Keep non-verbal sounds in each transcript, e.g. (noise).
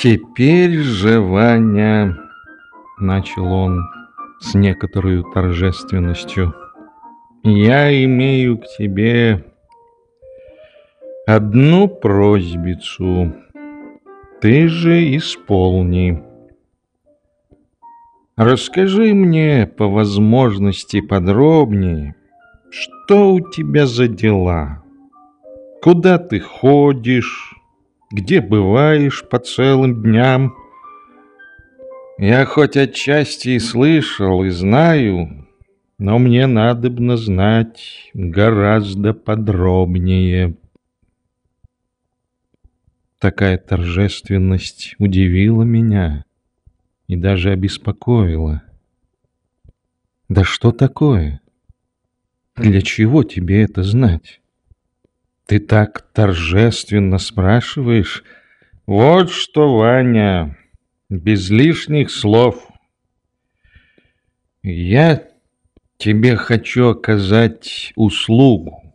«Теперь же, Ваня...» — начал он с некоторой торжественностью. «Я имею к тебе одну просьбицу. Ты же исполни. Расскажи мне по возможности подробнее, что у тебя за дела, куда ты ходишь, где бываешь по целым дням. Я хоть отчасти и слышал, и знаю, но мне надобно знать гораздо подробнее. Такая торжественность удивила меня и даже обеспокоила. Да что такое? Для чего тебе это знать? Ты так торжественно спрашиваешь. Вот что, Ваня, без лишних слов. Я тебе хочу оказать услугу.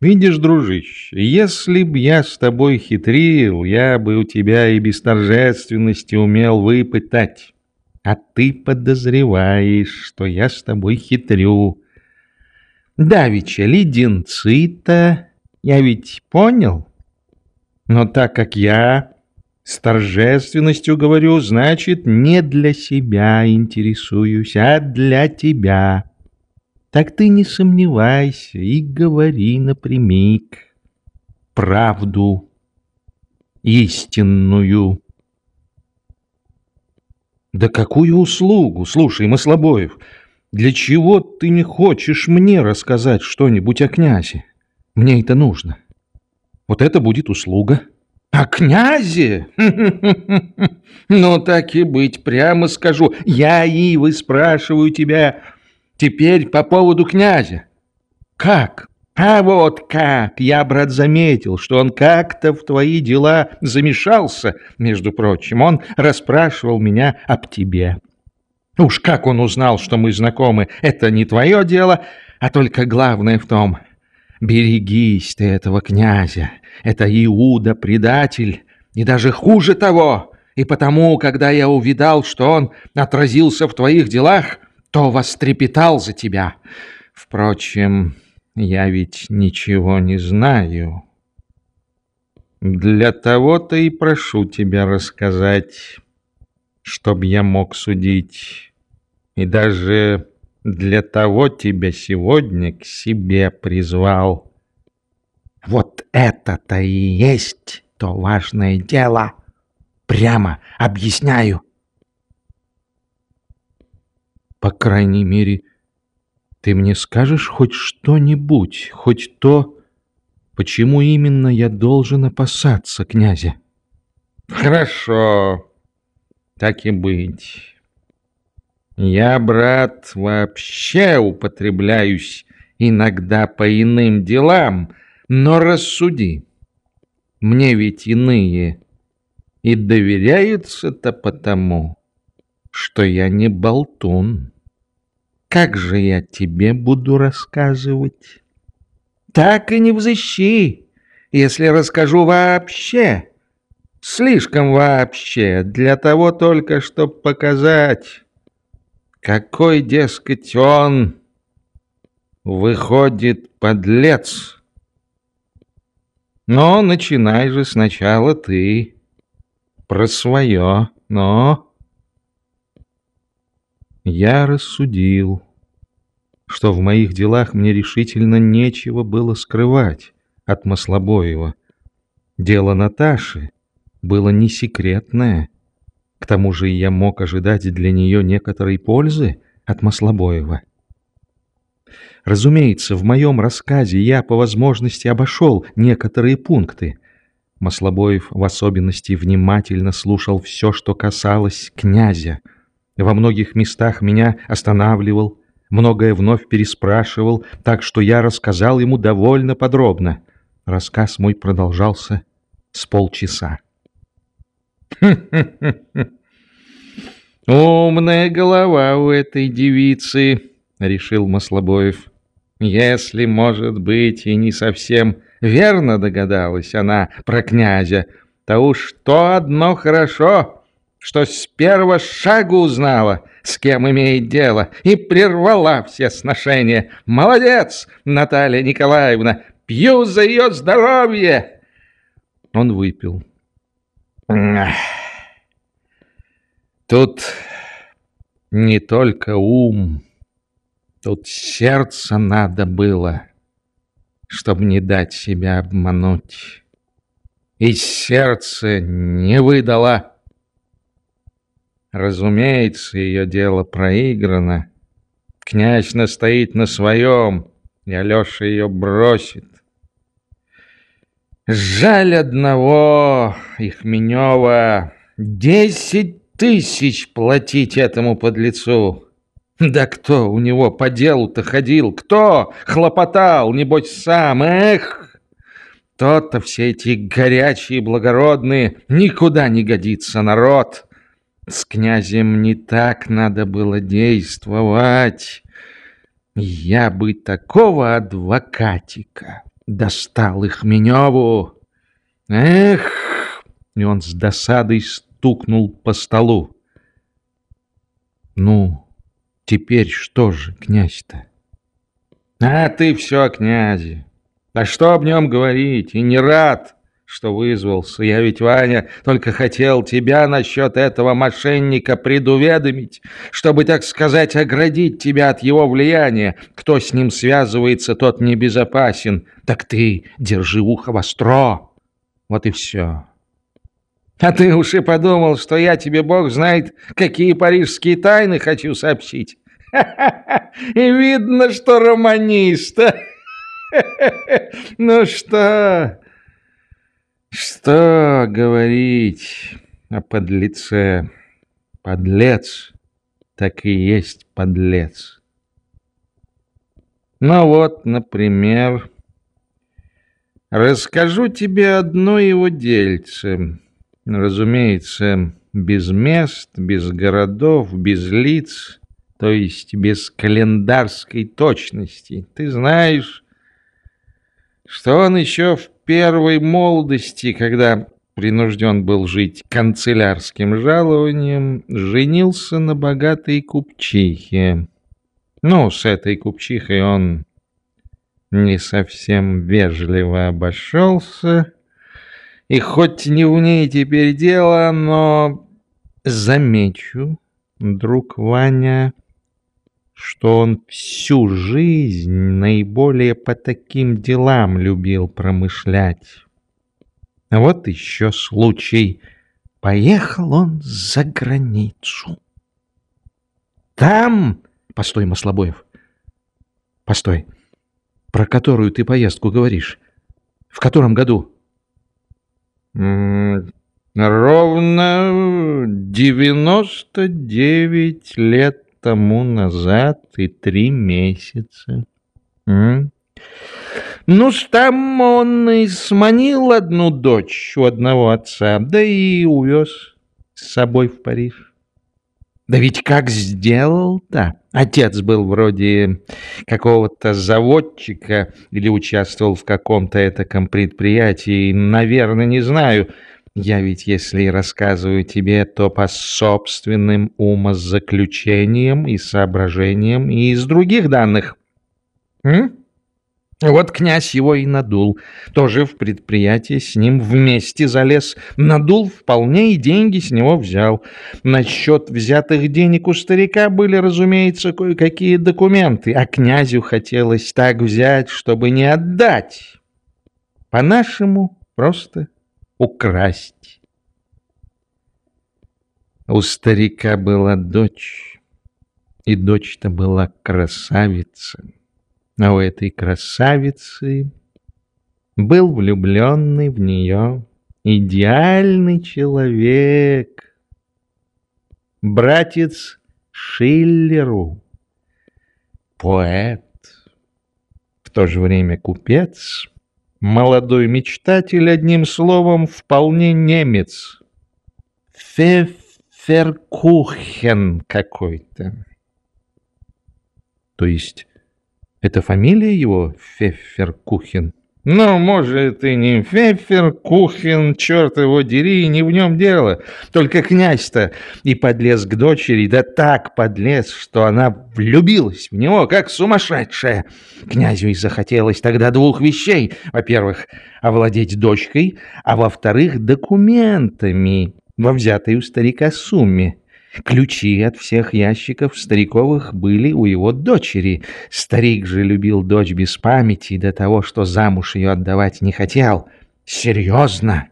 Видишь, дружище, если б я с тобой хитрил, я бы у тебя и без торжественности умел выпытать. А ты подозреваешь, что я с тобой хитрю. Давича леденцы-то я ведь понял. Но так как я с торжественностью говорю, значит, не для себя интересуюсь, а для тебя. Так ты не сомневайся и говори напрямик правду истинную. Да какую услугу? Слушай, Маслобоев, для чего ты не хочешь мне рассказать что-нибудь о князе? Мне это нужно. Вот это будет услуга. А князе? (laughs) Ну, так и быть, прямо скажу. Я, Ивы, спрашиваю тебя теперь по поводу князя. Как? А вот как! Я, брат, заметил, что он как-то в твои дела замешался, между прочим. Он расспрашивал меня об тебе. Уж как он узнал, что мы знакомы, это не твое дело, а только главное в том — Берегись ты этого князя, это Иуда предатель, и даже хуже того. И потому, когда я увидал, что он отразился в твоих делах, то вострепетал за тебя. Впрочем, я ведь ничего не знаю. Для того-то и прошу тебя рассказать, чтоб я мог судить. И даже для того тебя сегодня к себе призвал. Вот это-то и есть то важное дело. Прямо объясняю. По крайней мере, ты мне скажешь хоть что-нибудь, хоть то, почему именно я должен опасаться князя? Хорошо, так и быть. Я, брат, вообще употребляюсь иногда по иным делам, но рассуди. Мне ведь иные и доверяются-то потому, что я не болтун. Как же я тебе буду рассказывать? Так и не взыщи, если расскажу вообще. Слишком вообще, для того только, чтобы показать какой, дескать, он выходит подлец. Но начинай же сначала ты про свое, но... Я рассудил, что в моих делах мне решительно нечего было скрывать от Маслобоева. Дело Наташи было не секретное, к тому же я мог ожидать для нее некоторой пользы от Маслобоева. Разумеется, в моем рассказе я по возможности обошел некоторые пункты. Маслобоев в особенности внимательно слушал все, что касалось князя. Во многих местах меня останавливал, многое вновь переспрашивал, так что я рассказал ему довольно подробно. Рассказ мой продолжался с полчаса. (laughs) «Умная голова у этой девицы», — решил Маслобоев. «Если, может быть, и не совсем верно догадалась она про князя, то уж то одно хорошо, что с первого шага узнала, с кем имеет дело, и прервала все сношения. Молодец, Наталья Николаевна, пью за ее здоровье!» Он выпил. Тут не только ум, тут сердце надо было, чтобы не дать себя обмануть. И сердце не выдало. Разумеется, ее дело проиграно. Князь настоит на своем, и Алеша ее бросит. Жаль одного, Ихменева, десять тысяч платить этому подлецу. Да кто у него по делу-то ходил? Кто хлопотал, небось, сам? Эх! Тот-то все эти горячие, благородные, никуда не годится народ. С князем не так надо было действовать. Я бы такого адвокатика достал их Меневу. Эх! И он с досадой стукнул по столу. Ну, теперь что же, князь-то? А ты все о князе. А что об нем говорить? И не рад, что вызвался. Я ведь, Ваня, только хотел тебя насчет этого мошенника предуведомить, чтобы, так сказать, оградить тебя от его влияния. Кто с ним связывается, тот небезопасен. Так ты держи ухо востро. Вот и все. А ты уж и подумал, что я тебе, бог знает, какие парижские тайны хочу сообщить. (laughs) И видно, что романист. (laughs) Ну что, что говорить о подлеце? Подлец, так и есть подлец. Ну вот, например, расскажу тебе одно его дельце. Разумеется, без мест, без городов, без лиц, то есть без календарской точности. Ты знаешь, что он еще в первой молодости, когда принужден был жить канцелярским жалованием, женился на богатой купчихе. Ну, с этой купчихой он не совсем вежливо обошелся, и хоть не в ней теперь дело, но замечу, друг Ваня, что он всю жизнь наиболее по таким делам любил промышлять. Вот еще случай. Поехал он за границу. Там... Постой, Маслобоев. Постой. Про которую ты поездку говоришь? В котором году? Ровно девяносто девять лет тому назад и три месяца. М? Ну, там он и сманил одну дочь у одного отца, да и увез с собой в Париж. Да ведь как сделал-то? Отец был вроде какого-то заводчика или участвовал в каком-то этаком предприятии, наверное, не знаю. Я ведь, если рассказываю тебе, то по собственным умозаключениям и соображениям и из других данных. М? Вот князь его и надул. Тоже в предприятие с ним вместе залез. Надул вполне и деньги с него взял. Насчет взятых денег у старика были, разумеется, кое-какие документы. А князю хотелось так взять, чтобы не отдать. По-нашему просто украсть. У старика была дочь, и дочь-то была красавица. А у этой красавицы был влюбленный в нее идеальный человек, братец Шиллеру, поэт, в то же время купец, молодой мечтатель, одним словом, вполне немец. Феферкухен какой-то. То есть это фамилия его Феферкухен? Ну, может, и не Фефер, Кухин, черт его дери, не в нем дело. Только князь-то и подлез к дочери, да так подлез, что она влюбилась в него, как сумасшедшая. Князю и захотелось тогда двух вещей. Во-первых, овладеть дочкой, а во-вторых, документами во взятой у старика сумме. Ключи от всех ящиков стариковых были у его дочери. Старик же любил дочь без памяти до того, что замуж ее отдавать не хотел. Серьезно.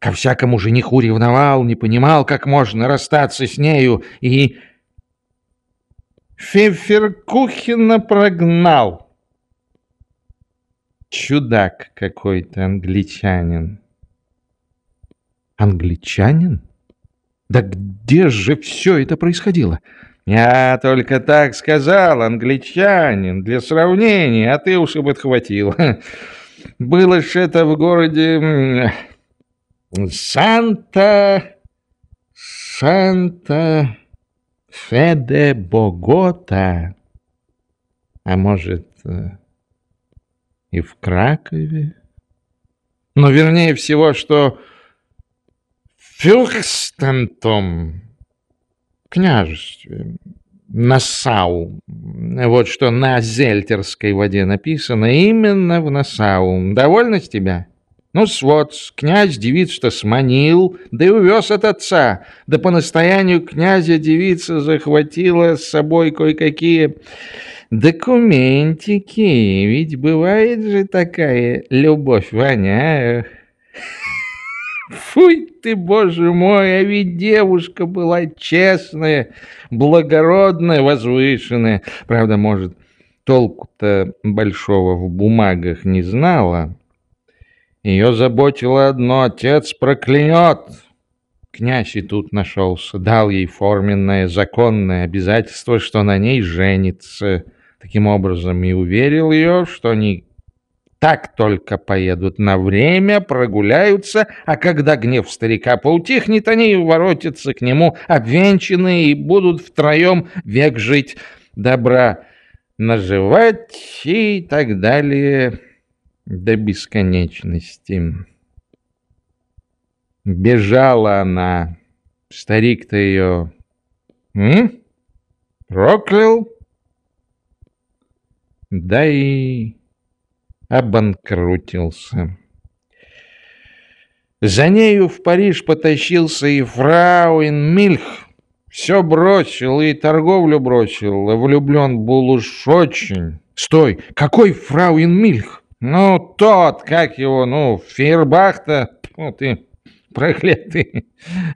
Ко всякому жениху ревновал, не понимал, как можно расстаться с нею, и... Феферкухина прогнал. Чудак какой-то англичанин. Англичанин? Да где же все это происходило? Я только так сказал, англичанин, для сравнения, а ты уж и подхватил. Было ж это в городе Санта... Санта... Феде Богота. А может, э, и в Кракове? Но вернее всего, что Фюрстентом, княжестве, Насау. Вот что на зельтерской воде написано, именно в Насау. Довольно с тебя? Ну, вот, князь девиц-то сманил, да и увез от отца. Да по настоянию князя девица захватила с собой кое-какие документики. Ведь бывает же такая любовь, Ваня, а? Фуй ты, боже мой, а ведь девушка была честная, благородная, возвышенная. Правда, может, толку-то большого в бумагах не знала. Ее заботило одно — отец проклянет. Князь и тут нашелся, дал ей форменное законное обязательство, что на ней женится. Таким образом и уверил ее, что они так только поедут на время, прогуляются, а когда гнев старика поутихнет, они воротятся к нему обвенчанные и будут втроем век жить, добра наживать и так далее до бесконечности. Бежала она, старик-то ее... М? Проклял? Да и обанкрутился. За нею в Париж потащился и фрауин Мильх. Все бросил и торговлю бросил, влюблен был уж очень. Стой, какой фрауин Мильх? Ну, тот, как его, ну, Фейербахта, ну, ты проклятый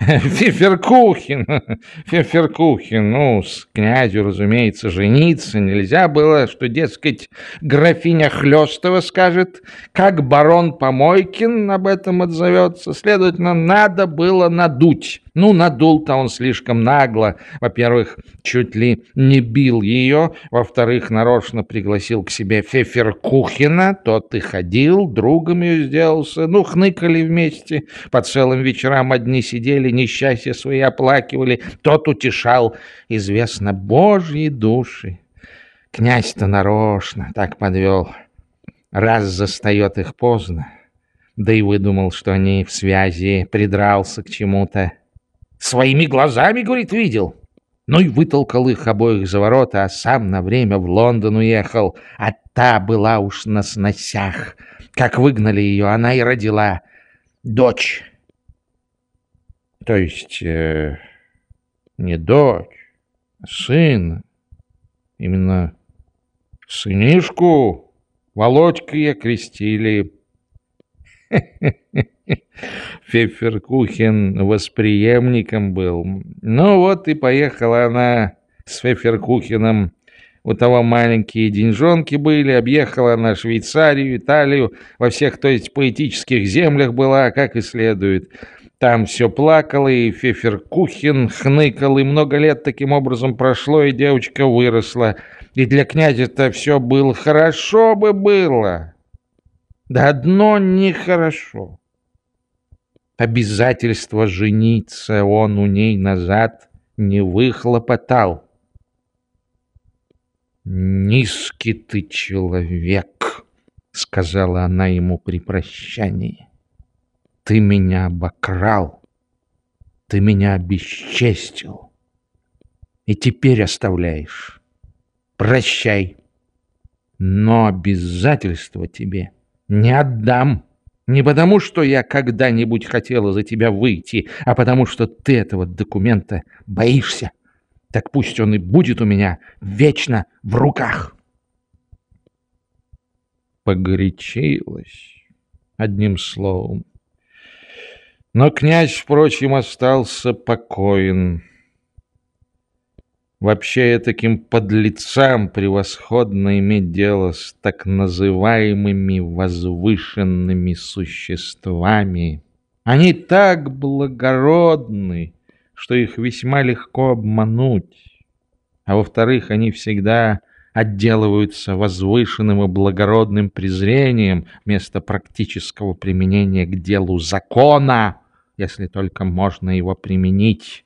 Феферкухин, (laughs) Феферкухин, ну, с князю, разумеется, жениться нельзя было, что, дескать, графиня Хлёстова скажет, как барон Помойкин об этом отзовется, следовательно, надо было надуть. Ну, надул-то он слишком нагло. Во-первых, чуть ли не бил ее. Во-вторых, нарочно пригласил к себе Феферкухина. Тот и ходил, другом ее сделался. Ну, хныкали вместе. По целым вечерам одни сидели, несчастья свои оплакивали. Тот утешал, известно, божьи души. Князь-то нарочно так подвел. Раз застает их поздно, да и выдумал, что они в связи, придрался к чему-то. Своими глазами, говорит, видел. Ну и вытолкал их обоих за ворота, а сам на время в Лондон уехал. А та была уж на сносях. Как выгнали ее, она и родила дочь. То есть э, не дочь, а сын. Именно сынишку Володькой окрестили. (laughs) Феферкухен восприемником был. Ну вот и поехала она с Феферкухеном. У того маленькие деньжонки были, объехала она Швейцарию, Италию, во всех, то есть, поэтических землях была, как и следует. Там все плакало, и Феферкухен хныкал, и много лет таким образом прошло, и девочка выросла. И для князя-то все было хорошо бы было. Да одно нехорошо. Обязательство жениться он у ней назад не выхлопотал. Низкий ты человек, — сказала она ему при прощании. «Ты меня обокрал, ты меня обесчестил, и теперь оставляешь. Прощай, но обязательства тебе не отдам». Не потому, что я когда-нибудь хотела за тебя выйти, а потому, что ты этого документа боишься. Так пусть он и будет у меня вечно в руках. Погорячилась, одним словом. Но князь, впрочем, остался покоен. Вообще таким подлецам превосходно иметь дело с так называемыми возвышенными существами. Они так благородны, что их весьма легко обмануть. А во-вторых, они всегда отделываются возвышенным и благородным презрением вместо практического применения к делу закона, если только можно его применить.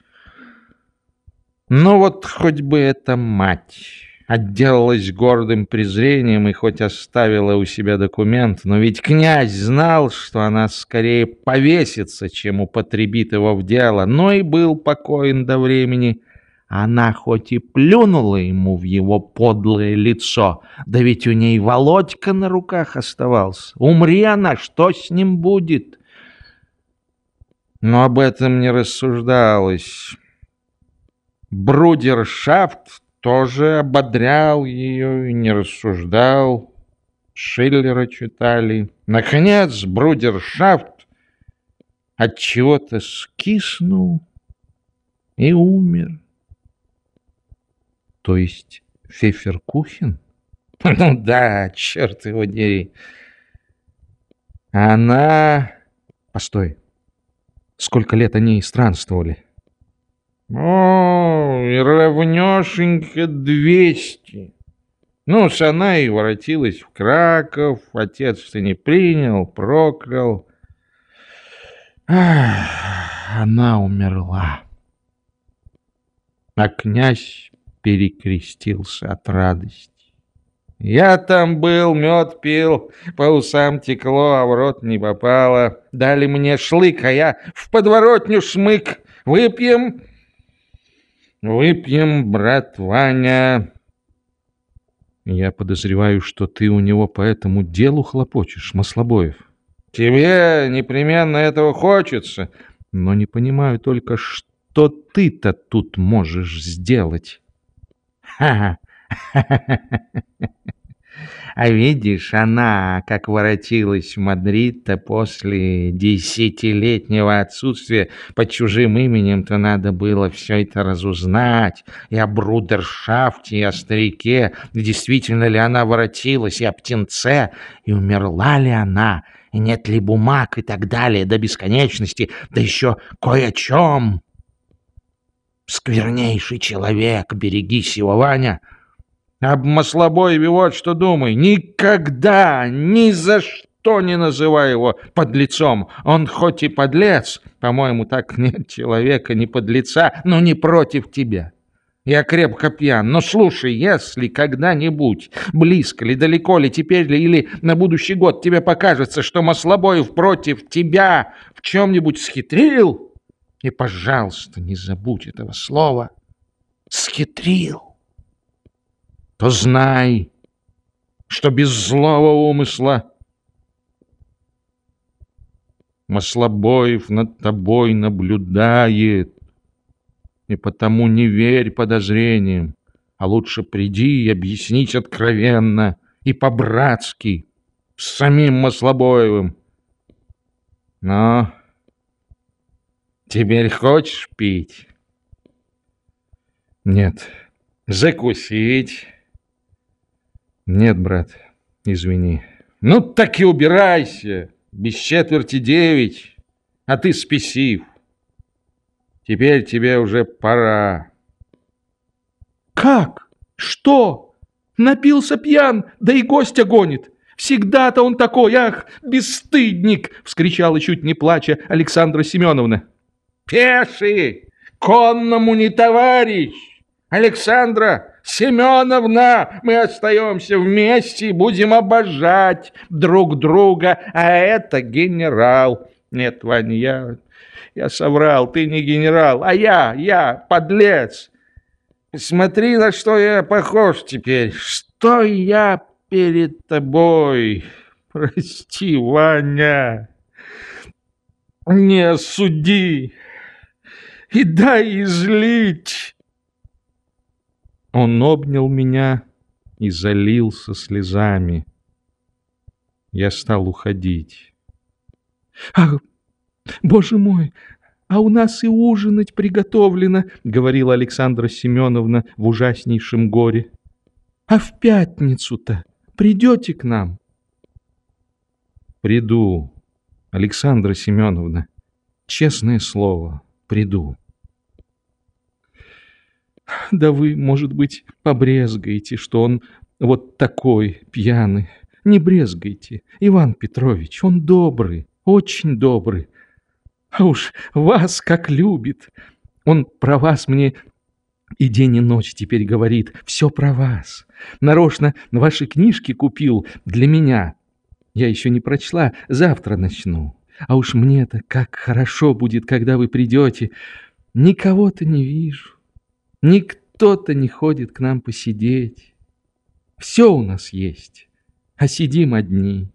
Ну вот хоть бы эта мать отделалась гордым презрением и хоть оставила у себя документ, но ведь князь знал, что она скорее повесится, чем употребит его в дело, но и был покоен до времени. Она хоть и плюнула ему в его подлое лицо, да ведь у ней Володька на руках оставался. Умри она, что с ним будет? Но об этом не рассуждалось. Брудершафт тоже ободрял ее и не рассуждал. Шиллера читали. Наконец, Брудершафт от чего-то скиснул и умер. То есть Феферкухен? (laughs) Ну да, черт его дери. Она... Постой. Сколько лет они странствовали? О, и двести. Ну, она и воротилась в Краков, отец-то не принял, проклял. Ах, она умерла. А князь перекрестился от радости. Я там был, мед пил, по усам текло, а в рот не попало. Дали мне шлык, а я в подворотню шмык. Выпьем Выпьем, брат Ваня. Я подозреваю, что ты у него по этому делу хлопочешь, Маслобоев. Тебе непременно этого хочется, но не понимаю только, что ты-то тут можешь сделать. (laughs) А видишь, она, как воротилась в Мадрид-то после десятилетнего отсутствия под чужим именем-то надо было все это разузнать. И о брудершафте, и о старике, действительно ли она воротилась, и о птенце, и умерла ли она, и нет ли бумаг, и так далее, до бесконечности, да еще кое о чем. Сквернейший человек, берегись его, Ваня, — об Маслобоеве вот что думай. Никогда, ни за что не называй его подлецом. Он хоть и подлец, по-моему, так (laughs) нет человека, ни подлеца, но не против тебя. Я крепко пьян, но слушай, если когда-нибудь, близко ли, далеко ли, теперь ли или на будущий год тебе покажется, что Маслобоев против тебя в чем-нибудь схитрил, и, пожалуйста, не забудь этого слова. «схитрил» то знай, что без злого умысла Маслобоев над тобой наблюдает, и потому не верь подозрениям, а лучше приди и объяснить откровенно и по-братски с самим Маслобоевым. Но теперь хочешь пить? Нет, закусить нет, брат, извини. Ну так и убирайся. Без четверти девять, а ты спесив. Теперь тебе уже пора. Как? Что? Напился пьян, да и гостя гонит. Всегда-то он такой, ах, бесстыдник! Вскричала чуть не плача Александра Семеновна. Пеший, конному не товарищ, Александра Семеновна, мы остаемся вместе и будем обожать друг друга, а это генерал. Нет, Ваня, я, я соврал, ты не генерал, а я, я, подлец. Смотри, на что я похож теперь, что я перед тобой. Прости, Ваня, не осуди и дай излить. Он обнял меня и залился слезами. Я стал уходить. «Ах, боже мой, а у нас и ужинать приготовлено», — говорила Александра Семеновна в ужаснейшем горе. «А в пятницу-то придете к нам?» «Приду, Александра Семеновна, честное слово, приду». Да вы, может быть, побрезгаете, что он вот такой пьяный. Не брезгайте, Иван Петрович, он добрый, очень добрый. А уж вас как любит. Он про вас мне и день и ночь теперь говорит. Все про вас. Нарочно ваши книжки купил для меня. Я еще не прочла, завтра начну. А уж мне-то как хорошо будет, когда вы придете. Никого-то не вижу. Никто-то не ходит к нам посидеть. Все у нас есть, а сидим одни.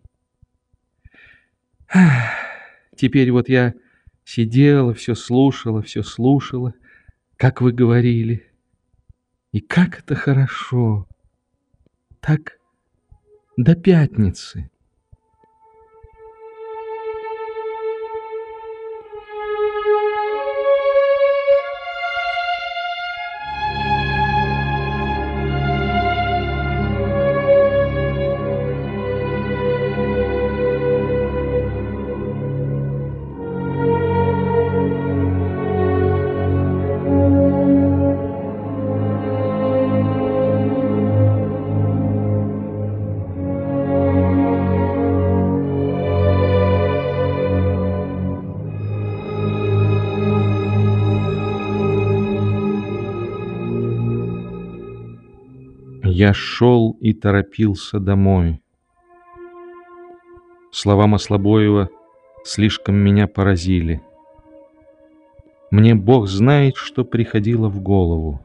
Теперь вот я сидела, все слушала, все слушала, как вы говорили. И как это хорошо. Так до пятницы. Я шел и торопился домой. Слова Маслобоева слишком меня поразили. Мне Бог знает, что приходило в голову.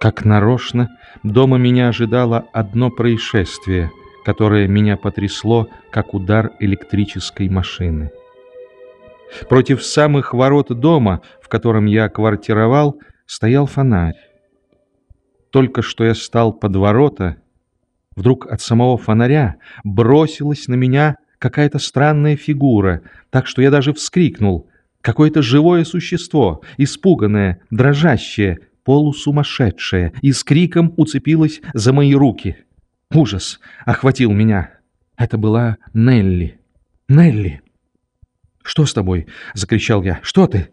Как нарочно, дома меня ожидало одно происшествие, которое меня потрясло, как удар электрической машины. Против самых ворот дома, в котором я квартировал, стоял фонарь. Только что я стал под ворота, вдруг от самого фонаря бросилась на меня какая-то странная фигура, так что я даже вскрикнул. Какое-то живое существо, испуганное, дрожащее, полусумасшедшее, и с криком уцепилось за мои руки. Ужас охватил меня. Это была Нелли. Нелли! «Что с тобой?» — закричал я. «Что ты?»